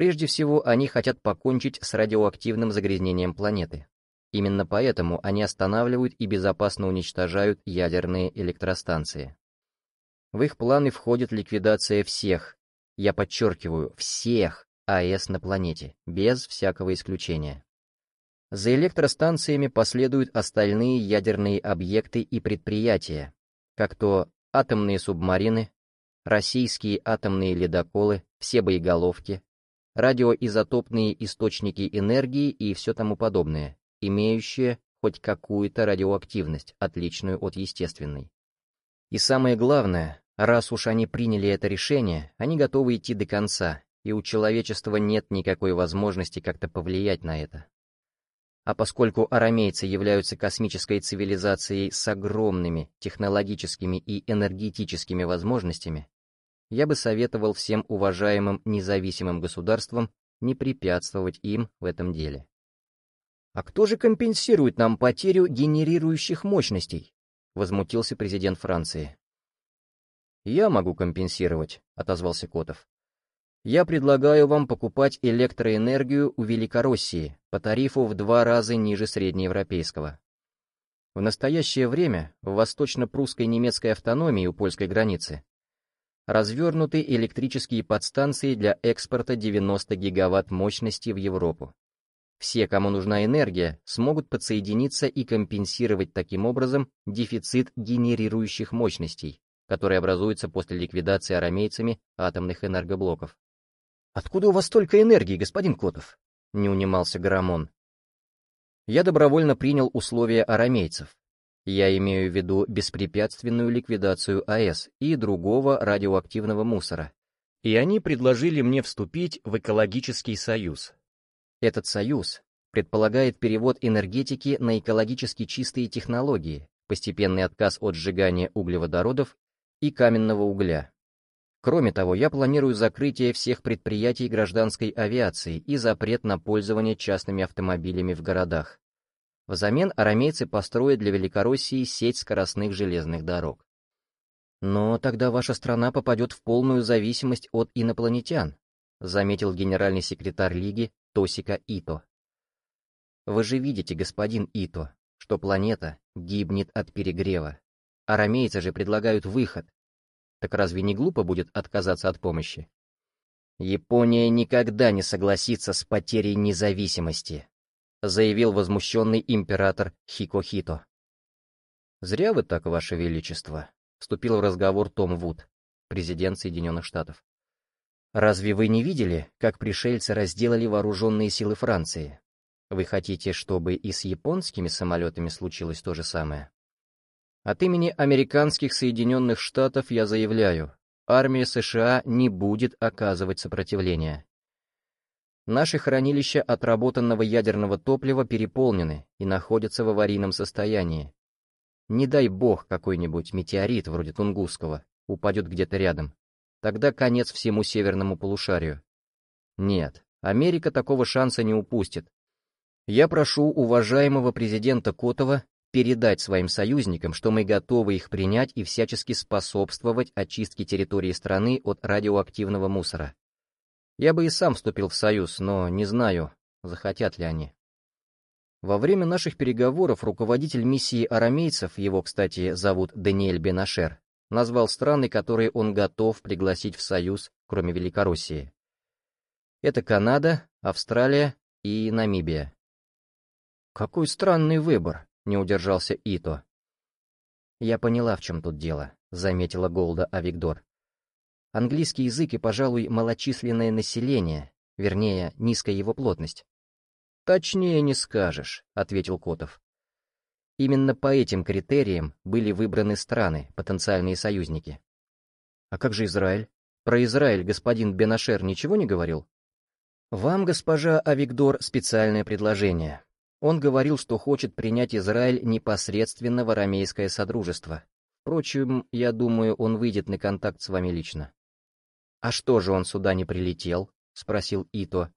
Прежде всего, они хотят покончить с радиоактивным загрязнением планеты. Именно поэтому они останавливают и безопасно уничтожают ядерные электростанции. В их планы входит ликвидация всех, я подчеркиваю, всех АЭС на планете, без всякого исключения. За электростанциями последуют остальные ядерные объекты и предприятия, как то атомные субмарины, российские атомные ледоколы, все боеголовки, радиоизотопные источники энергии и все тому подобное, имеющие хоть какую-то радиоактивность, отличную от естественной. И самое главное, раз уж они приняли это решение, они готовы идти до конца, и у человечества нет никакой возможности как-то повлиять на это. А поскольку арамейцы являются космической цивилизацией с огромными технологическими и энергетическими возможностями, я бы советовал всем уважаемым независимым государствам не препятствовать им в этом деле. «А кто же компенсирует нам потерю генерирующих мощностей?» — возмутился президент Франции. «Я могу компенсировать», — отозвался Котов. «Я предлагаю вам покупать электроэнергию у Великороссии по тарифу в два раза ниже среднеевропейского. В настоящее время в восточно-прусской немецкой автономии у польской границы развернуты электрические подстанции для экспорта 90 гигаватт мощности в Европу. Все, кому нужна энергия, смогут подсоединиться и компенсировать таким образом дефицит генерирующих мощностей, который образуется после ликвидации арамейцами атомных энергоблоков. «Откуда у вас столько энергии, господин Котов?» — не унимался Гарамон. «Я добровольно принял условия арамейцев, я имею в виду беспрепятственную ликвидацию АЭС и другого радиоактивного мусора. И они предложили мне вступить в экологический союз. Этот союз предполагает перевод энергетики на экологически чистые технологии, постепенный отказ от сжигания углеводородов и каменного угля. Кроме того, я планирую закрытие всех предприятий гражданской авиации и запрет на пользование частными автомобилями в городах. Взамен арамейцы построят для Великороссии сеть скоростных железных дорог. Но тогда ваша страна попадет в полную зависимость от инопланетян, заметил генеральный секретарь Лиги Тосика Ито. Вы же видите, господин Ито, что планета гибнет от перегрева. Арамейцы же предлагают выход. Так разве не глупо будет отказаться от помощи? Япония никогда не согласится с потерей независимости, заявил возмущенный император Хикохито. «Зря вы так, Ваше Величество», — вступил в разговор Том Вуд, президент Соединенных Штатов. «Разве вы не видели, как пришельцы разделали вооруженные силы Франции? Вы хотите, чтобы и с японскими самолетами случилось то же самое?» От имени американских Соединенных Штатов я заявляю, армия США не будет оказывать сопротивления. Наши хранилища отработанного ядерного топлива переполнены и находятся в аварийном состоянии. Не дай бог какой-нибудь метеорит вроде Тунгусского упадет где-то рядом. Тогда конец всему северному полушарию. Нет, Америка такого шанса не упустит. Я прошу уважаемого президента Котова передать своим союзникам, что мы готовы их принять и всячески способствовать очистке территории страны от радиоактивного мусора. Я бы и сам вступил в союз, но не знаю, захотят ли они. Во время наших переговоров руководитель миссии арамейцев, его, кстати, зовут Даниэль Бенашер, назвал страны, которые он готов пригласить в союз, кроме Великороссии. Это Канада, Австралия и Намибия. «Какой странный выбор», — не удержался Ито. «Я поняла, в чем тут дело», — заметила Голда Авигдор. Английский язык и, пожалуй, малочисленное население, вернее, низкая его плотность. «Точнее не скажешь», — ответил Котов. Именно по этим критериям были выбраны страны, потенциальные союзники. А как же Израиль? Про Израиль господин Бенашер ничего не говорил? Вам, госпожа Авигдор, специальное предложение. Он говорил, что хочет принять Израиль непосредственно в арамейское содружество. Впрочем, я думаю, он выйдет на контакт с вами лично. «А что же он сюда не прилетел?» — спросил Ито.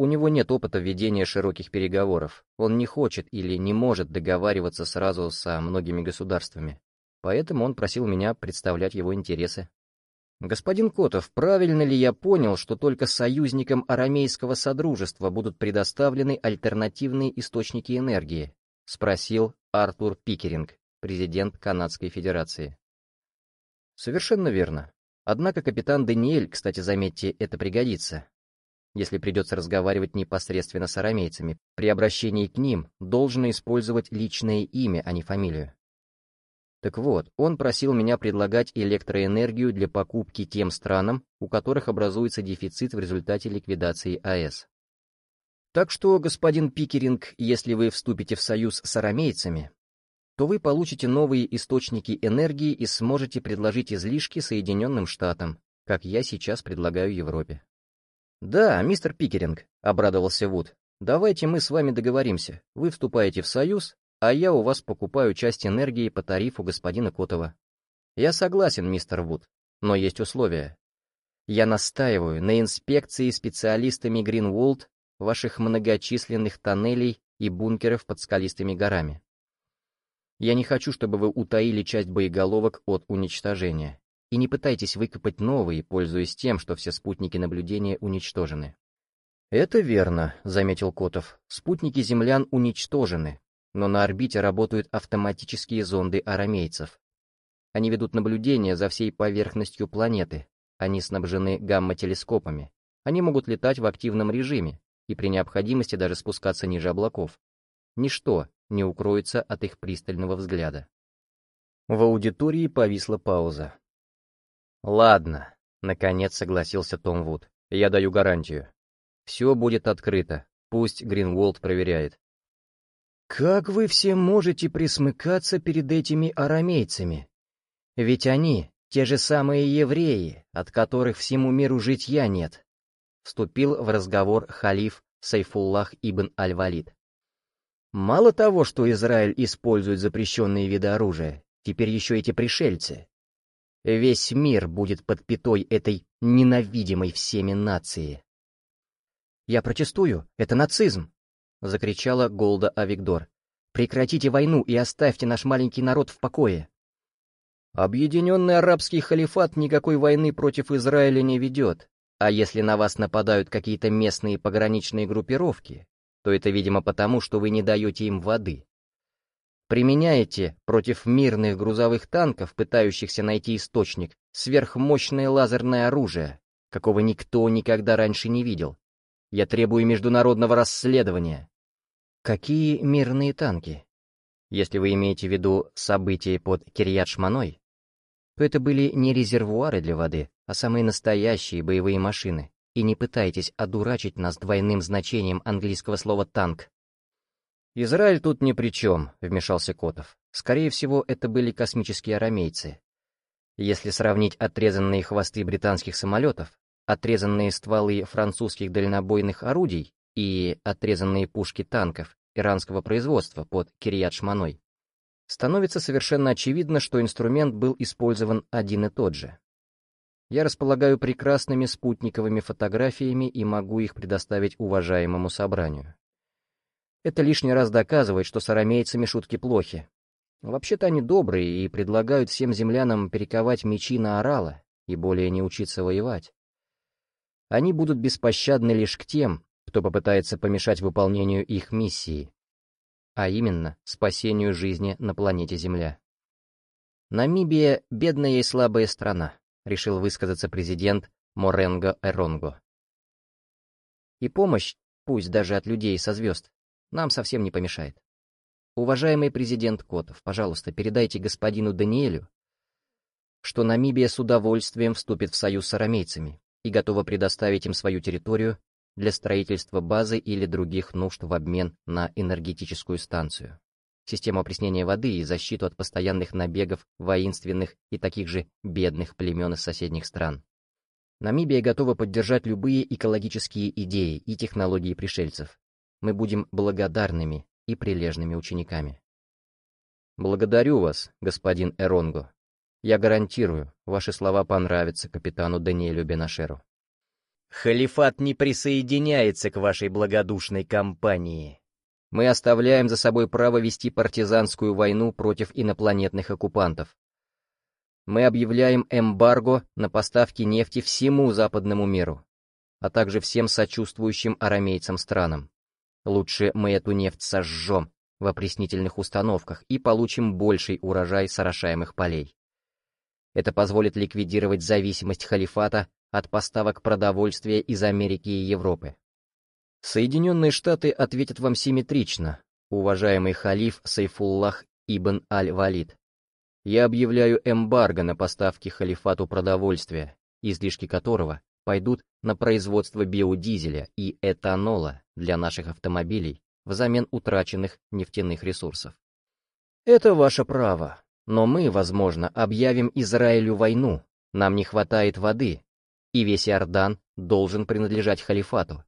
У него нет опыта ведения широких переговоров. Он не хочет или не может договариваться сразу со многими государствами. Поэтому он просил меня представлять его интересы. «Господин Котов, правильно ли я понял, что только союзникам арамейского содружества будут предоставлены альтернативные источники энергии?» — спросил Артур Пикеринг, президент Канадской Федерации. «Совершенно верно. Однако капитан Даниэль, кстати, заметьте, это пригодится. Если придется разговаривать непосредственно с арамейцами, при обращении к ним должно использовать личное имя, а не фамилию. Так вот, он просил меня предлагать электроэнергию для покупки тем странам, у которых образуется дефицит в результате ликвидации АЭС. Так что, господин Пикеринг, если вы вступите в союз с арамейцами, то вы получите новые источники энергии и сможете предложить излишки Соединенным Штатам, как я сейчас предлагаю Европе. «Да, мистер Пикеринг», — обрадовался Вуд, — «давайте мы с вами договоримся. Вы вступаете в союз, а я у вас покупаю часть энергии по тарифу господина Котова. Я согласен, мистер Вуд, но есть условия. Я настаиваю на инспекции специалистами Гринволд ваших многочисленных тоннелей и бункеров под скалистыми горами. Я не хочу, чтобы вы утаили часть боеголовок от уничтожения. И не пытайтесь выкопать новые, пользуясь тем, что все спутники наблюдения уничтожены. «Это верно», — заметил Котов. «Спутники землян уничтожены, но на орбите работают автоматические зонды арамейцев. Они ведут наблюдение за всей поверхностью планеты. Они снабжены гамма-телескопами. Они могут летать в активном режиме и при необходимости даже спускаться ниже облаков. Ничто не укроется от их пристального взгляда. В аудитории повисла пауза. «Ладно», — наконец согласился Том Вуд. «Я даю гарантию. Все будет открыто. Пусть Гринволд проверяет. Как вы все можете присмыкаться перед этими арамейцами? Ведь они — те же самые евреи, от которых всему миру житья нет. Вступил в разговор халиф Сайфуллах ибн Аль-Валид. Мало того, что Израиль использует запрещенные виды оружия, теперь еще эти пришельцы. Весь мир будет под пятой этой ненавидимой всеми нации. Я протестую, это нацизм. — закричала Голда Авигдор. «Прекратите войну и оставьте наш маленький народ в покое!» «Объединенный арабский халифат никакой войны против Израиля не ведет, а если на вас нападают какие-то местные пограничные группировки, то это, видимо, потому, что вы не даете им воды. Применяете против мирных грузовых танков, пытающихся найти источник, сверхмощное лазерное оружие, какого никто никогда раньше не видел, я требую международного расследования. Какие мирные танки? Если вы имеете в виду события под Кирьят-Шманой, то это были не резервуары для воды, а самые настоящие боевые машины. И не пытайтесь одурачить нас двойным значением английского слова «танк». «Израиль тут ни при чем», — вмешался Котов. «Скорее всего, это были космические арамейцы. Если сравнить отрезанные хвосты британских самолетов, отрезанные стволы французских дальнобойных орудий и отрезанные пушки танков иранского производства под Кирьят-Шманой, становится совершенно очевидно, что инструмент был использован один и тот же. Я располагаю прекрасными спутниковыми фотографиями и могу их предоставить уважаемому собранию. Это лишний раз доказывает, что с арамейцами шутки плохи. Вообще-то они добрые и предлагают всем землянам перековать мечи на орала и более не учиться воевать. Они будут беспощадны лишь к тем, кто попытается помешать выполнению их миссии, а именно спасению жизни на планете Земля. Намибия — бедная и слабая страна, решил высказаться президент Моренго Эронго. И помощь, пусть даже от людей со звезд, нам совсем не помешает. Уважаемый президент Котов, пожалуйста, передайте господину Даниэлю, что Намибия с удовольствием вступит в союз с арамейцами, и готова предоставить им свою территорию для строительства базы или других нужд в обмен на энергетическую станцию, систему опреснения воды и защиту от постоянных набегов воинственных и таких же бедных племен из соседних стран. Намибия готова поддержать любые экологические идеи и технологии пришельцев. Мы будем благодарными и прилежными учениками. Благодарю вас, господин Эронго, я гарантирую, ваши слова понравятся капитану Даниэлю Бенашеру. Халифат не присоединяется к вашей благодушной кампании. Мы оставляем за собой право вести партизанскую войну против инопланетных оккупантов. Мы объявляем эмбарго на поставки нефти всему западному миру, а также всем сочувствующим арамейцам странам. Лучше мы эту нефть сожжем в опреснительных установках и получим больший урожай с орошаемых полей. Это позволит ликвидировать зависимость халифата от поставок продовольствия из Америки и Европы. Соединенные Штаты ответят вам симметрично, уважаемый халиф Сайфуллах ибн Аль-Валид. Я объявляю эмбарго на поставки халифату продовольствия, излишки которого пойдут на производство биодизеля и этанола для наших автомобилей взамен утраченных нефтяных ресурсов. Это ваше право, но мы, возможно, объявим Израилю войну, нам не хватает воды, и весь Иордан должен принадлежать халифату.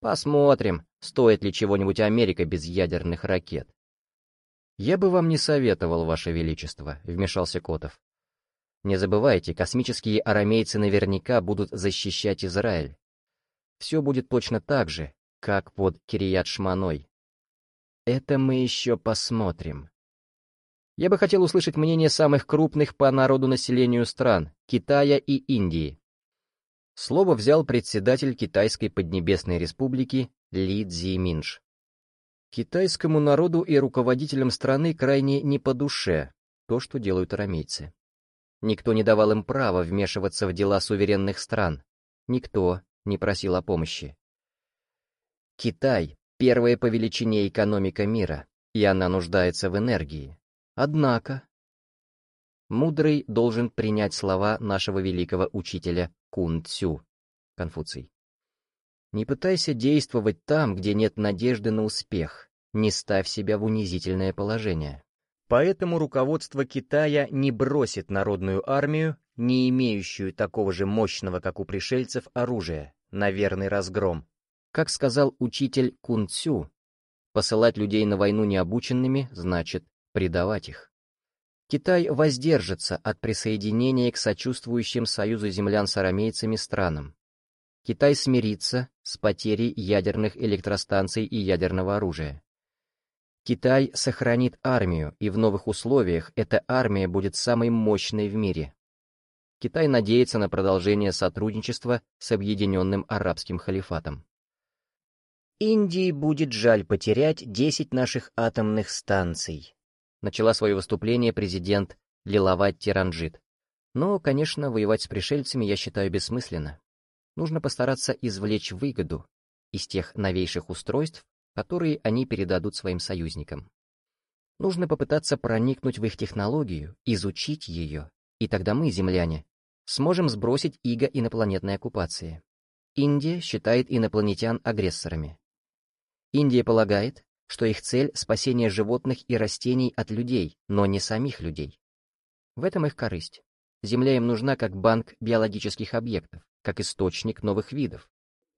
Посмотрим, стоит ли чего-нибудь Америка без ядерных ракет. «Я бы вам не советовал, Ваше Величество», — вмешался Котов. «Не забывайте, космические арамейцы наверняка будут защищать Израиль. Все будет точно так же, как под Кирият-Шманой. Это мы еще посмотрим». Я бы хотел услышать мнение самых крупных по народу населению стран — Китая и Индии. Слово взял председатель Китайской Поднебесной Республики Ли Цзиминш. Китайскому народу и руководителям страны крайне не по душе то, что делают арамейцы. Никто не давал им права вмешиваться в дела суверенных стран. Никто не просил о помощи. Китай — первая по величине экономика мира, и она нуждается в энергии. Однако... Мудрый должен принять слова нашего великого учителя Кун Цю, Конфуций. Не пытайся действовать там, где нет надежды на успех, не ставь себя в унизительное положение. Поэтому руководство Китая не бросит народную армию, не имеющую такого же мощного, как у пришельцев, оружия, на верный разгром. Как сказал учитель Кун Цю, посылать людей на войну необученными значит предавать их. Китай воздержится от присоединения к сочувствующим союзу землян с арамейцами странам, Китай смирится с потерей ядерных электростанций и ядерного оружия. Китай сохранит армию, и в новых условиях эта армия будет самой мощной в мире. Китай надеется на продолжение сотрудничества с Объединенным Арабским Халифатом. «Индии будет жаль потерять 10 наших атомных станций», начала свое выступление президент Лилават Тиранджит. Но, конечно, воевать с пришельцами я считаю бессмысленно нужно постараться извлечь выгоду из тех новейших устройств, которые они передадут своим союзникам. Нужно попытаться проникнуть в их технологию, изучить ее, и тогда мы, земляне, сможем сбросить иго инопланетной оккупации. Индия считает инопланетян агрессорами. Индия полагает, что их цель — спасение животных и растений от людей, но не самих людей. В этом их корысть. Земля им нужна как банк биологических объектов как источник новых видов,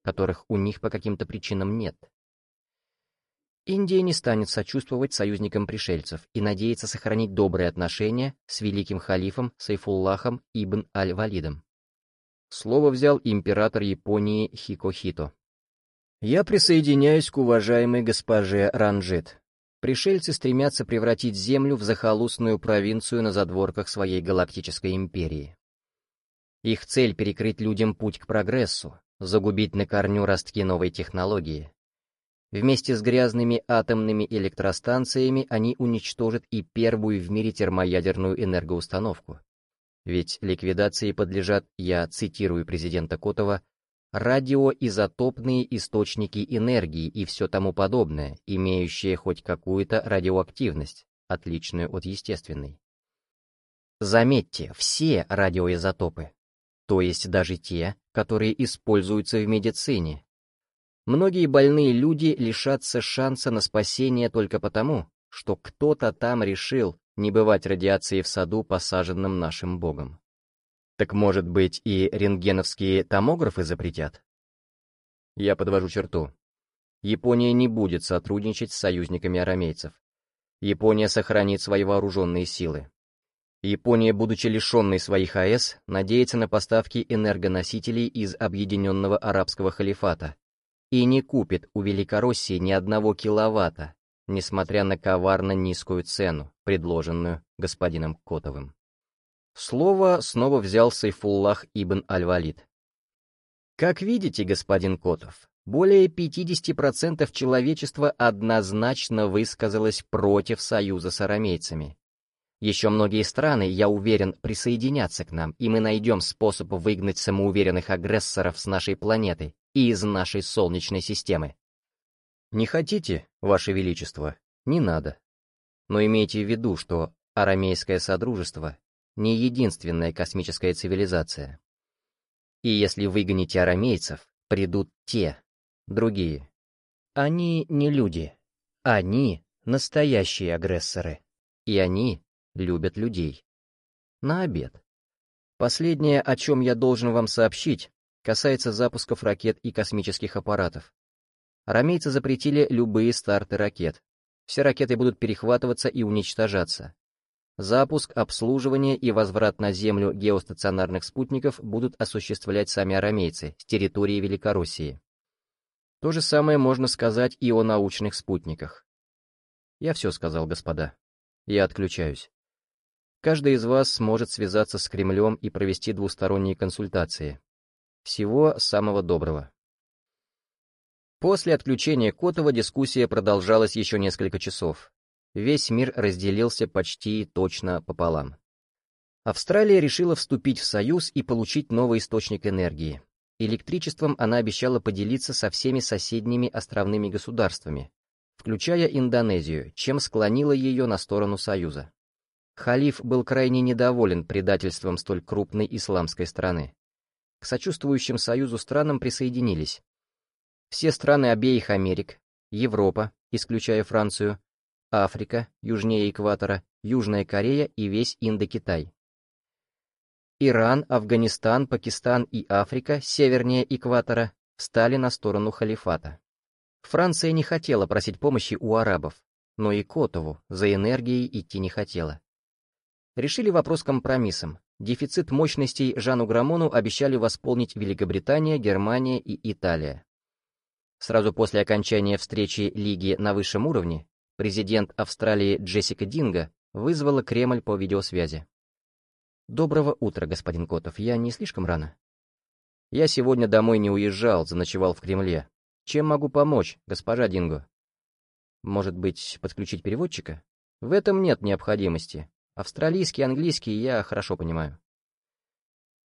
которых у них по каким-то причинам нет. Индия не станет сочувствовать союзникам пришельцев и надеется сохранить добрые отношения с великим халифом Сайфуллахом ибн Аль-Валидом. Слово взял император Японии Хикохито. «Я присоединяюсь к уважаемой госпоже Ранжит. Пришельцы стремятся превратить Землю в захолустную провинцию на задворках своей галактической империи. Их цель — перекрыть людям путь к прогрессу, загубить на корню ростки новой технологии. Вместе с грязными атомными электростанциями они уничтожат и первую в мире термоядерную энергоустановку. Ведь ликвидации подлежат, я цитирую президента Котова, радиоизотопные источники энергии и все тому подобное, имеющие хоть какую-то радиоактивность, отличную от естественной. Заметьте, все радиоизотопы, то есть даже те, которые используются в медицине. Многие больные люди лишатся шанса на спасение только потому, что кто-то там решил не бывать радиации в саду, посаженном нашим богом. Так может быть и рентгеновские томографы запретят? Я подвожу черту. Япония не будет сотрудничать с союзниками арамейцев. Япония сохранит свои вооруженные силы. Япония, будучи лишенной своих АЭС, надеется на поставки энергоносителей из Объединенного Арабского Халифата и не купит у Великороссии ни одного киловатта, несмотря на коварно низкую цену, предложенную господином Котовым. Слово снова взял Сайфуллах ибн Аль-Валид. Как видите, господин Котов, более 50% человечества однозначно высказалось против союза с арамейцами. Еще многие страны, я уверен, присоединятся к нам, и мы найдем способ выгнать самоуверенных агрессоров с нашей планеты и из нашей Солнечной системы. Не хотите, Ваше Величество, не надо. Но имейте в виду, что Арамейское Содружество не единственная космическая цивилизация. И если выгоните арамейцев, придут те, другие. Они не люди. Они настоящие агрессоры. И они любят людей. На обед. Последнее, о чем я должен вам сообщить, касается запусков ракет и космических аппаратов. Арамейцы запретили любые старты ракет. Все ракеты будут перехватываться и уничтожаться. Запуск, обслуживание и возврат на Землю геостационарных спутников будут осуществлять сами арамейцы с территории Великороссии. То же самое можно сказать и о научных спутниках. Я все сказал, господа. Я отключаюсь. Каждый из вас сможет связаться с Кремлем и провести двусторонние консультации. Всего самого доброго. После отключения Котова дискуссия продолжалась еще несколько часов весь мир разделился почти точно пополам. Австралия решила вступить в союз и получить новый источник энергии. Электричеством она обещала поделиться со всеми соседними островными государствами, включая Индонезию, чем склонила ее на сторону союза. Халиф был крайне недоволен предательством столь крупной исламской страны. К сочувствующим союзу странам присоединились все страны обеих Америк, Европа, исключая Францию, Африка, южнее экватора, Южная Корея и весь Индокитай. Иран, Афганистан, Пакистан и Африка, севернее экватора, стали на сторону халифата. Франция не хотела просить помощи у арабов, но и Котову за энергией идти не хотела. Решили вопрос компромиссом. Дефицит мощностей Жану Грамону обещали восполнить Великобритания, Германия и Италия. Сразу после окончания встречи Лиги на высшем уровне президент Австралии Джессика Динго вызвала Кремль по видеосвязи. «Доброго утра, господин Котов. Я не слишком рано?» «Я сегодня домой не уезжал, заночевал в Кремле. Чем могу помочь, госпожа Динго?» «Может быть, подключить переводчика?» «В этом нет необходимости. Австралийский, английский я хорошо понимаю».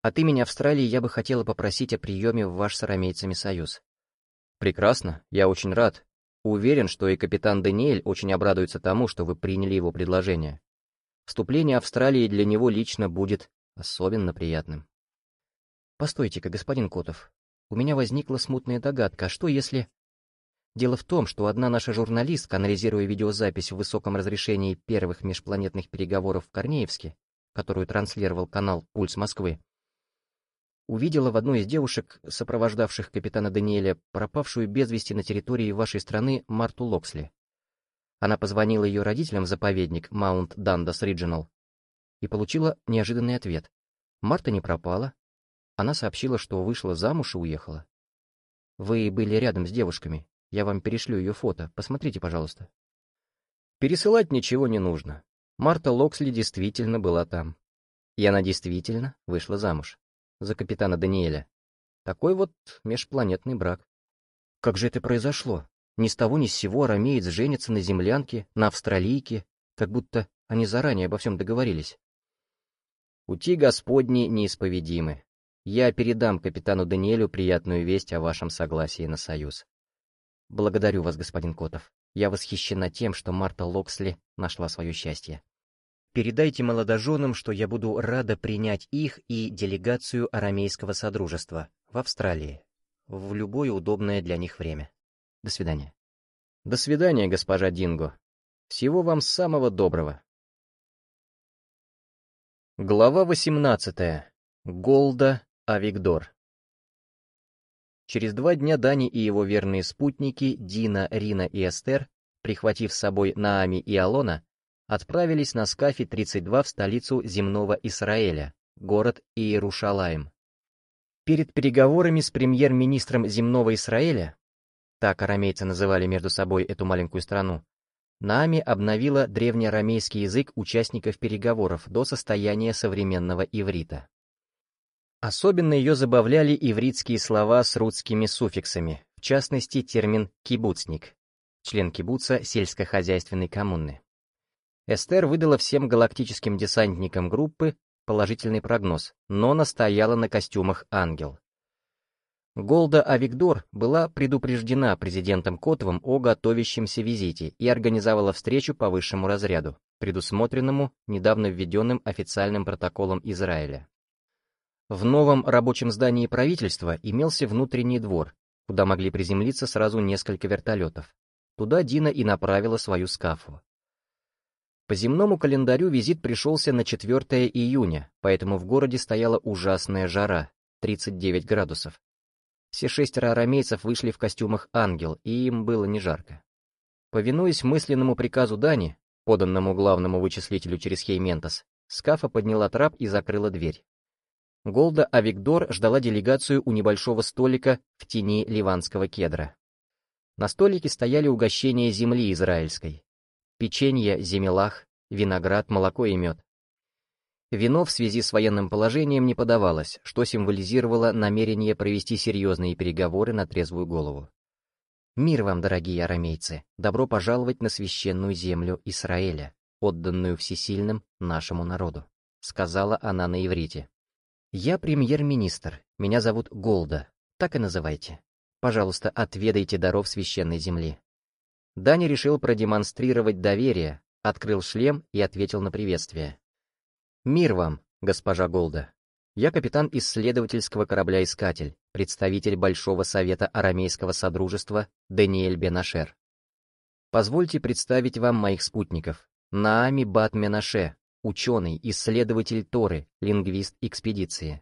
От имени Австралии я бы хотела попросить о приеме в ваш с союз. Прекрасно, я очень рад. Уверен, что и капитан Даниэль очень обрадуется тому, что вы приняли его предложение. Вступление Австралии для него лично будет особенно приятным. Постойте-ка, господин Котов, у меня возникла смутная догадка, а что если... Дело в том, что одна наша журналистка, анализируя видеозапись в высоком разрешении первых межпланетных переговоров в Корнеевске, которую транслировал канал «Пульс Москвы», увидела в одной из девушек, сопровождавших капитана Даниэля, пропавшую без вести на территории вашей страны Марту Локсли. Она позвонила ее родителям в заповедник Маунт Дандас Риджинал и получила неожиданный ответ. Марта не пропала. Она сообщила, что вышла замуж и уехала. Вы были рядом с девушками. Я вам перешлю ее фото. Посмотрите, пожалуйста. Пересылать ничего не нужно. Марта Локсли действительно была там. И она действительно вышла замуж за капитана Даниэля. Такой вот межпланетный брак. Как же это произошло? Ни с того ни с сего арамеец женится на землянке, на австралийке, как будто они заранее обо всем договорились. Пути Господни неисповедимы. Я передам капитану Даниэлю приятную весть о вашем согласии на союз. Благодарю вас, господин Котов. Я восхищена тем, что Марта Локсли нашла свое счастье. Передайте молодоженам, что я буду рада принять их и делегацию Арамейского Содружества в Австралии в любое удобное для них время. До свидания. До свидания, госпожа Динго. Всего вам самого доброго. Глава 18. Голда Авигдор. Через два дня Дани и его верные спутники Дина, Рина и Эстер, прихватив с собой Наами и Алона, отправились на Скафе-32 в столицу земного Израиля, город Иерушалаем. Перед переговорами с премьер-министром земного Израиля, так арамейцы называли между собой эту маленькую страну, Наами обновила древнеарамейский язык участников переговоров до состояния современного иврита. Особенно ее забавляли ивритские слова с русскими суффиксами, в частности термин «кибуцник», член кибуца сельскохозяйственной коммуны. Эстер выдала всем галактическим десантникам группы положительный прогноз, но настояла на костюмах «Ангел». Голда Авигдор была предупреждена президентом Котовым о готовящемся визите и организовала встречу по высшему разряду, предусмотренному недавно введенным официальным протоколом Израиля. В новом рабочем здании правительства имелся внутренний двор, куда могли приземлиться сразу несколько вертолетов. Туда Дина и направила свою скафу. По земному календарю визит пришелся на 4 июня, поэтому в городе стояла ужасная жара, 39 градусов. Все шестеро арамейцев вышли в костюмах ангел, и им было не жарко. Повинуясь мысленному приказу Дани, поданному главному вычислителю через Хейментос, Скафа подняла трап и закрыла дверь. Голда Авигдор ждала делегацию у небольшого столика в тени ливанского кедра. На столике стояли угощения земли израильской, печенье, земелах, виноград, молоко и мед. Вино в связи с военным положением не подавалось, что символизировало намерение провести серьезные переговоры на трезвую голову. «Мир вам, дорогие арамейцы! Добро пожаловать на священную землю Израиля, отданную всесильным нашему народу», — сказала она на иврите. «Я премьер-министр, меня зовут Голда, так и называйте. Пожалуйста, отведайте даров священной земли. Дани решил продемонстрировать доверие, открыл шлем и ответил на приветствие. «Мир вам, госпожа Голда. Я капитан исследовательского корабля «Искатель», представитель Большого Совета Арамейского Содружества Даниэль Бенашер. Позвольте представить вам моих спутников. Наами Бат Менаше, ученый, исследователь Торы, лингвист экспедиции.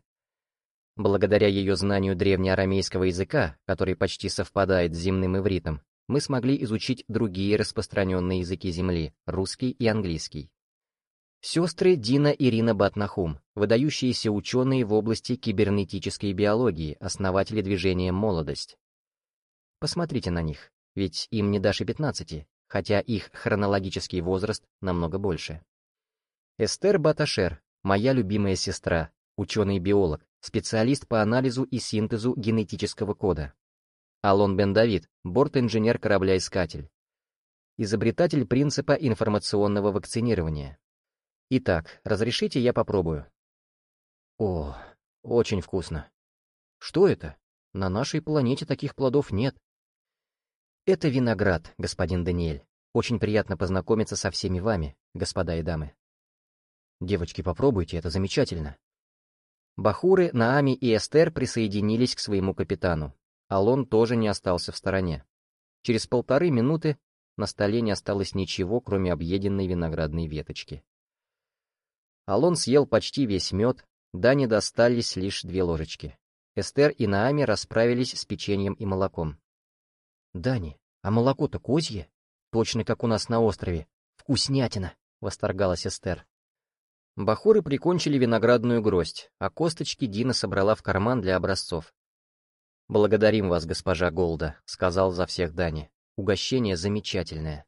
Благодаря ее знанию древнеарамейского языка, который почти совпадает с земным ивритом, мы смогли изучить другие распространенные языки Земли, русский и английский. Сестры Дина и Ирина Батнахум, выдающиеся ученые в области кибернетической биологии, основатели движения «Молодость». Посмотрите на них, ведь им не даже 15, хотя их хронологический возраст намного больше. Эстер Баташер, моя любимая сестра, ученый-биолог, специалист по анализу и синтезу генетического кода. Алон Бен Давид, борт-инженер корабля-искатель. Изобретатель принципа информационного вакцинирования. Итак, разрешите я попробую. О, очень вкусно. Что это? На нашей планете таких плодов нет. Это виноград, господин Даниэль. Очень приятно познакомиться со всеми вами, господа и дамы. Девочки, попробуйте, это замечательно. Бахуры, Наами и Эстер присоединились к своему капитану. Алон тоже не остался в стороне. Через полторы минуты на столе не осталось ничего, кроме объеденной виноградной веточки. Алон съел почти весь мед, Дане достались лишь две ложечки. Эстер и Наами расправились с печеньем и молоком. «Дани, а молоко-то козье? Точно как у нас на острове. Вкуснятина!» — восторгалась Эстер. Бахуры прикончили виноградную гроздь, а косточки Дина собрала в карман для образцов. «Благодарим вас, госпожа Голда», — сказал за всех Дани. «Угощение замечательное».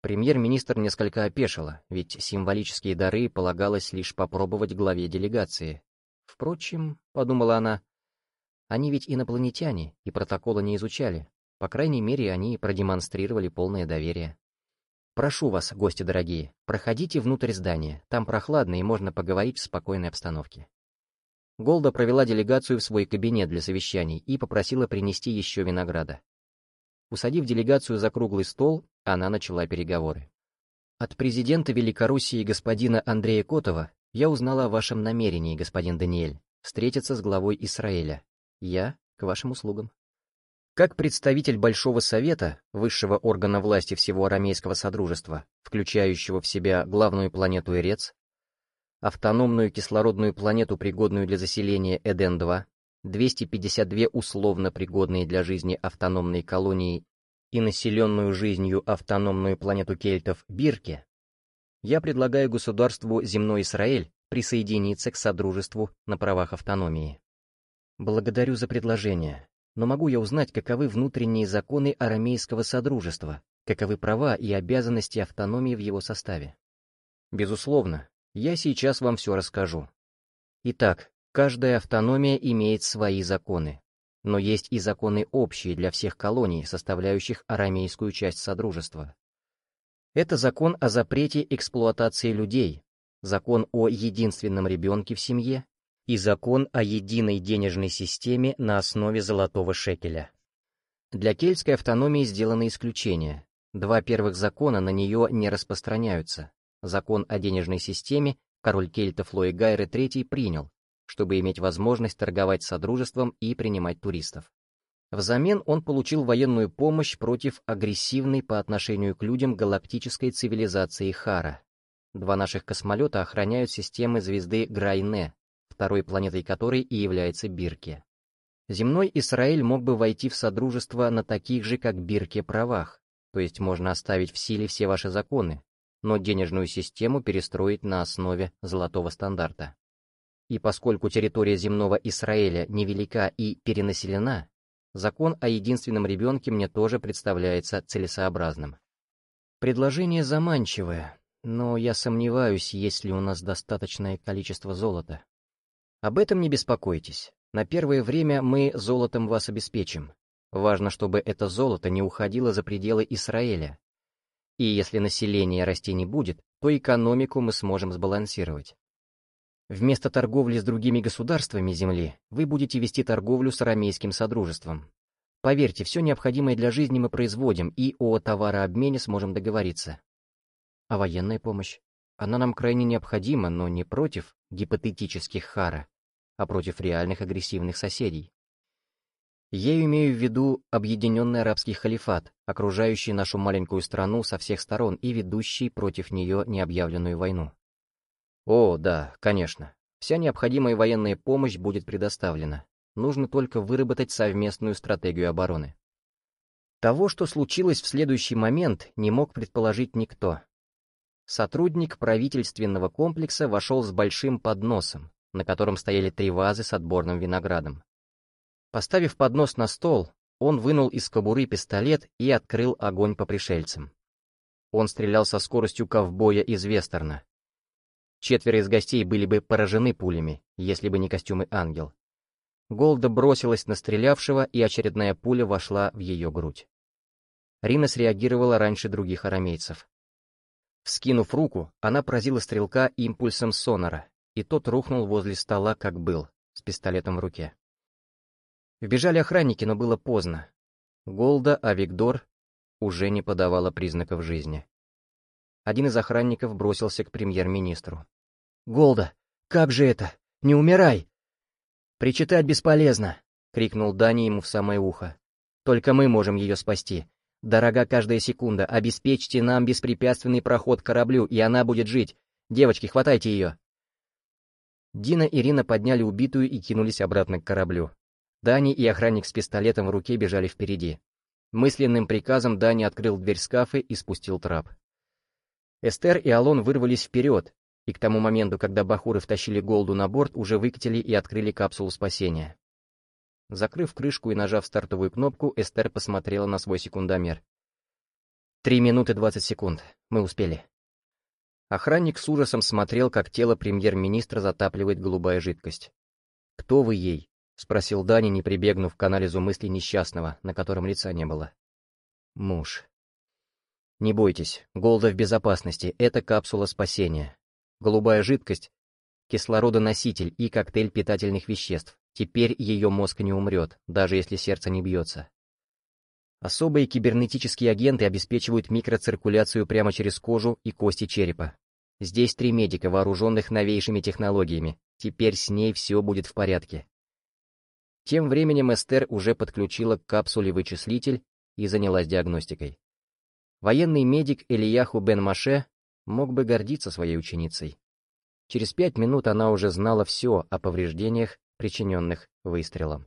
Премьер-министр несколько опешила, ведь символические дары полагалось лишь попробовать главе делегации. Впрочем, — подумала она, — они ведь инопланетяне и протокола не изучали. По крайней мере, они продемонстрировали полное доверие. «Прошу вас, гости дорогие, проходите внутрь здания, там прохладно и можно поговорить в спокойной обстановке». Голда провела делегацию в свой кабинет для совещаний и попросила принести еще винограда. Усадив делегацию за круглый стол, она начала переговоры. «От президента Великоруссии господина Андрея Котова я узнала о вашем намерении, господин Даниэль, встретиться с главой Израиля. Я к вашим услугам». Как представитель Большого Совета, высшего органа власти всего арамейского содружества, включающего в себя главную планету Эрец, автономную кислородную планету, пригодную для заселения Эден-2, 252 условно пригодные для жизни автономные колонии и населенную жизнью автономную планету кельтов Бирке, я предлагаю государству Земной Израиль присоединиться к Содружеству на правах автономии. Благодарю за предложение, но могу я узнать, каковы внутренние законы арамейского Содружества, каковы права и обязанности автономии в его составе. Безусловно, я сейчас вам все расскажу. Итак, каждая автономия имеет свои законы, но есть и законы общие для всех колоний, составляющих арамейскую часть Содружества. Это закон о запрете эксплуатации людей, закон о единственном ребенке в семье и закон о единой денежной системе на основе золотого шекеля. Для кельтской автономии сделано исключение. Два первых закона на нее не распространяются. Закон о денежной системе король кельтов Лои Гайры III принял, чтобы иметь возможность торговать содружеством и принимать туристов. Взамен он получил военную помощь против агрессивной по отношению к людям галактической цивилизации Хара. Два наших космолета охраняют системы звезды Грайне, второй планетой которой и является Бирке. Земной Израиль мог бы войти в Содружество на таких же, как Бирке, правах, то есть можно оставить в силе все ваши законы, но денежную систему перестроить на основе золотого стандарта. И поскольку территория земного Израиля невелика и перенаселена, закон о единственном ребенке мне тоже представляется целесообразным. Предложение заманчивое, но я сомневаюсь, есть ли у нас достаточное количество золота. Об этом не беспокойтесь. На первое время мы золотом вас обеспечим. Важно, чтобы это золото не уходило за пределы Израиля. И если население расти не будет, то экономику мы сможем сбалансировать. Вместо торговли с другими государствами Земли вы будете вести торговлю с арамейским содружеством. Поверьте, все необходимое для жизни мы производим, и о товарообмене сможем договориться. А военная помощь? Она нам крайне необходима, но не против гипотетических хара, а против реальных агрессивных соседей. Я имею в виду Объединенный Арабский Халифат, окружающий нашу маленькую страну со всех сторон и ведущий против нее необъявленную войну. О, да, конечно. Вся необходимая военная помощь будет предоставлена. Нужно только выработать совместную стратегию обороны. Того, что случилось в следующий момент, не мог предположить никто. Сотрудник правительственного комплекса вошел с большим подносом, на котором стояли три вазы с отборным виноградом. Поставив поднос на стол, он вынул из кобуры пистолет и открыл огонь по пришельцам. Он стрелял со скоростью ковбоя из вестерна. Четверо из гостей были бы поражены пулями, если бы не костюмы ангел. Голда бросилась на стрелявшего, и очередная пуля вошла в ее грудь. Рина среагировала раньше других арамейцев. Вскинув руку, она поразила стрелка импульсом сонора, и тот рухнул возле стола, как был, с пистолетом в руке. Вбежали охранники, но было поздно. Голда, а Виктор уже не подавала признаков жизни. Один из охранников бросился к премьер-министру. «Голда, как же это? Не умирай!» «Причитать бесполезно!» — крикнул Дани ему в самое ухо. «Только мы можем ее спасти. Дорога каждая секунда, обеспечьте нам беспрепятственный проход к кораблю, и она будет жить. Девочки, хватайте ее!» Дина и Ирина подняли убитую и кинулись обратно к кораблю. Дани и охранник с пистолетом в руке бежали впереди. Мысленным приказом Дани открыл дверь скафы и спустил трап. Эстер и Алон вырвались вперед, и к тому моменту, когда бахуры втащили Голду на борт, уже выкатили и открыли капсулу спасения. Закрыв крышку и нажав стартовую кнопку, Эстер посмотрела на свой секундомер. «Три минуты двадцать секунд. Мы успели». Охранник с ужасом смотрел, как тело премьер-министра затапливает голубая жидкость. «Кто вы ей?» — спросил Дани, не прибегнув к анализу мыслей несчастного, на котором лица не было. «Муж». «Не бойтесь, Голда в безопасности, это капсула спасения. Голубая жидкость — кислородоноситель и коктейль питательных веществ. Теперь ее мозг не умрет, даже если сердце не бьется. Особые кибернетические агенты обеспечивают микроциркуляцию прямо через кожу и кости черепа. Здесь три медика, вооруженных новейшими технологиями. Теперь с ней все будет в порядке. Тем временем Эстер уже подключила к капсуле вычислитель и занялась диагностикой. Военный медик Элияху Бен Маше мог бы гордиться своей ученицей. Через пять минут она уже знала все о повреждениях, причиненных выстрелом.